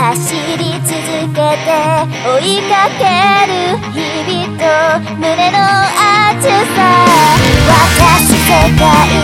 走り続けて追いかける日々と胸の熱さ。私世界